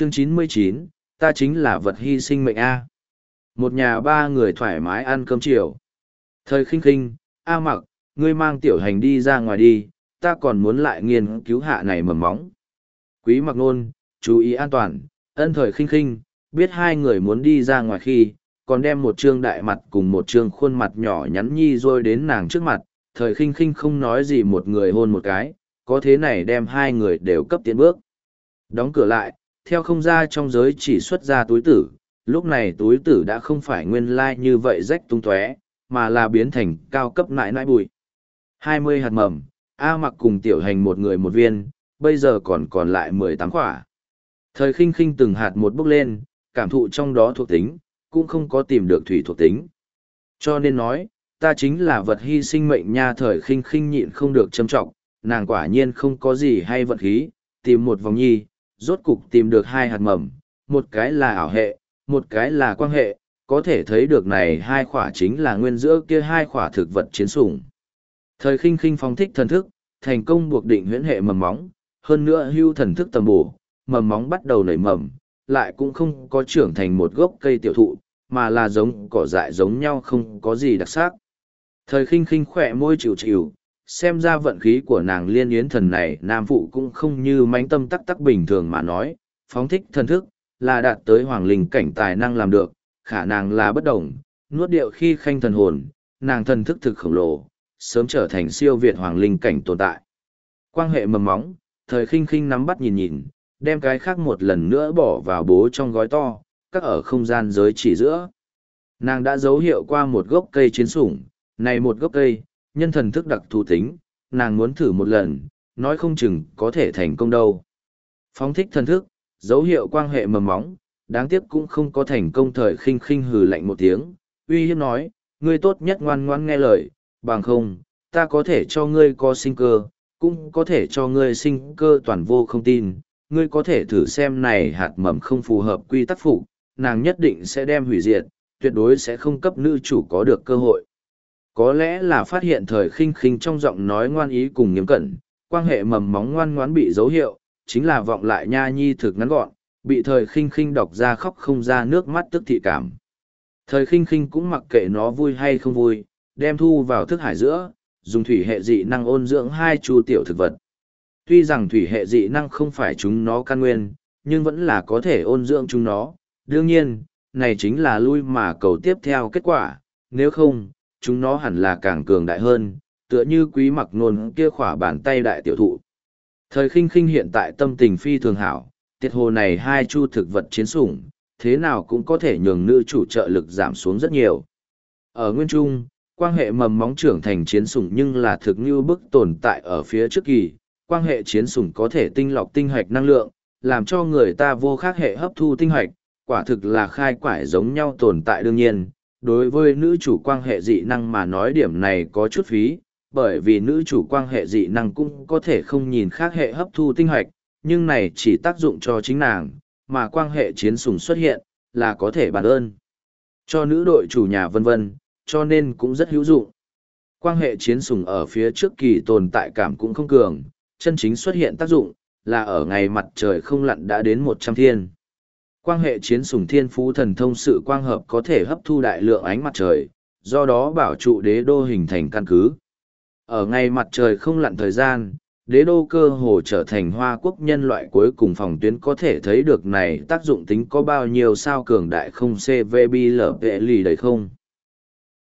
Chương chín mươi chín, ta chính là vật hy sinh mệnh A. Một nhà ba người thoải mái ăn cơm chiều. Thời khinh khinh, A mặc, ngươi mang tiểu hành đi ra ngoài đi, ta còn muốn lại nghiên cứu hạ này mầm móng. Quý mặc nôn, chú ý an toàn, ân thời khinh khinh, biết hai người muốn đi ra ngoài khi, còn đem một trương đại mặt cùng một trương khuôn mặt nhỏ nhắn nhi rồi đến nàng trước mặt, thời khinh khinh không nói gì một người hôn một cái, có thế này đem hai người đều cấp tiến bước. Đóng cửa lại, theo không ra trong giới chỉ xuất ra túi tử, lúc này túi tử đã không phải nguyên lai like như vậy rách tung tóe, mà là biến thành cao cấp nãi nãi bụi. Hai mươi hạt mầm, A mặc cùng tiểu hành một người một viên, bây giờ còn còn lại mười tám quả. Thời khinh khinh từng hạt một bước lên, cảm thụ trong đó thuộc tính, cũng không có tìm được thủy thuộc tính. Cho nên nói, ta chính là vật hy sinh mệnh nha thời khinh khinh nhịn không được châm trọng, nàng quả nhiên không có gì hay vận khí, tìm một vòng nhi, rốt cục tìm được hai hạt mầm, một cái là ảo hệ, một cái là quan hệ, có thể thấy được này hai khỏa chính là nguyên giữa kia hai khỏa thực vật chiến sủng. Thời khinh khinh phóng thích thần thức, thành công buộc định huyễn hệ mầm móng, hơn nữa hưu thần thức tầm bổ, mầm móng bắt đầu nảy mầm, lại cũng không có trưởng thành một gốc cây tiểu thụ, mà là giống cỏ dại giống nhau không có gì đặc sắc. Thời khinh khinh khỏe môi chịu chịu, xem ra vận khí của nàng liên yến thần này nam phụ cũng không như mánh tâm tắc tắc bình thường mà nói, phóng thích thần thức, là đạt tới hoàng linh cảnh tài năng làm được, khả năng là bất đồng, nuốt điệu khi khanh thần hồn, nàng thần thức thực khổng lồ, sớm trở thành siêu việt hoàng linh cảnh tồn tại. Quan hệ mầm móng, thời khinh khinh nắm bắt nhìn nhìn, đem cái khác một lần nữa bỏ vào bố trong gói to, các ở không gian giới chỉ giữa. Nàng đã dấu hiệu qua một gốc cây chiến sủng, này một gốc cây, nhân thần thức đặc thù tính, nàng muốn thử một lần, nói không chừng có thể thành công đâu. Phóng thích thần thức, dấu hiệu quan hệ mầm móng, đáng tiếc cũng không có thành công thời khinh khinh hừ lạnh một tiếng, uy hiếp nói, ngươi tốt nhất ngoan ngoan nghe lời, bằng không, ta có thể cho ngươi có sinh cơ, cũng có thể cho ngươi sinh cơ toàn vô không tin, ngươi có thể thử xem này hạt mầm không phù hợp quy tắc phụ, nàng nhất định sẽ đem hủy diệt, tuyệt đối sẽ không cấp nữ chủ có được cơ hội. Có lẽ là phát hiện thời khinh khinh trong giọng nói ngoan ý cùng nghiêm cẩn, quan hệ mầm móng ngoan ngoãn bị dấu hiệu, chính là vọng lại nha nhi thực ngắn gọn, bị thời khinh khinh đọc ra khóc không ra nước mắt tức thị cảm. Thời khinh khinh cũng mặc kệ nó vui hay không vui, đem thu vào thức hải giữa, dùng thủy hệ dị năng ôn dưỡng hai chu tiểu thực vật. Tuy rằng thủy hệ dị năng không phải chúng nó căn nguyên, nhưng vẫn là có thể ôn dưỡng chúng nó. Đương nhiên, này chính là lui mà cầu tiếp theo kết quả, nếu không, chúng nó hẳn là càng cường đại hơn, tựa như quý mặc nôn kia khỏa bàn tay đại tiểu thụ. Thời khinh khinh hiện tại tâm tình phi thường hảo, tiết hồ này hai chu thực vật chiến sủng, thế nào cũng có thể nhường nữ chủ trợ lực giảm xuống rất nhiều. Ở nguyên trung, quan hệ mầm móng trưởng thành chiến sủng nhưng là thực như bức tồn tại ở phía trước kỳ, quan hệ chiến sủng có thể tinh lọc tinh hoạch năng lượng, làm cho người ta vô khác hệ hấp thu tinh hoạch, quả thực là khai quải giống nhau tồn tại đương nhiên. Đối với nữ chủ quan hệ dị năng mà nói điểm này có chút phí, bởi vì nữ chủ quan hệ dị năng cũng có thể không nhìn khác hệ hấp thu tinh hoạch, nhưng này chỉ tác dụng cho chính nàng, mà quan hệ chiến sủng xuất hiện, là có thể bàn ơn. Cho nữ đội chủ nhà vân vân, cho nên cũng rất hữu dụng. Quan hệ chiến sủng ở phía trước kỳ tồn tại cảm cũng không cường, chân chính xuất hiện tác dụng, là ở ngày mặt trời không lặn đã đến một trăm thiên. Quan hệ chiến sủng thiên phú thần thông sự quang hợp có thể hấp thu đại lượng ánh mặt trời, do đó bảo trụ đế đô hình thành căn cứ. Ở ngày mặt trời không lặn thời gian, đế đô cơ hồ trở thành hoa quốc nhân loại cuối cùng phòng tuyến có thể thấy được này tác dụng tính có bao nhiêu sao cường đại không CVB lở vệ lì đầy không.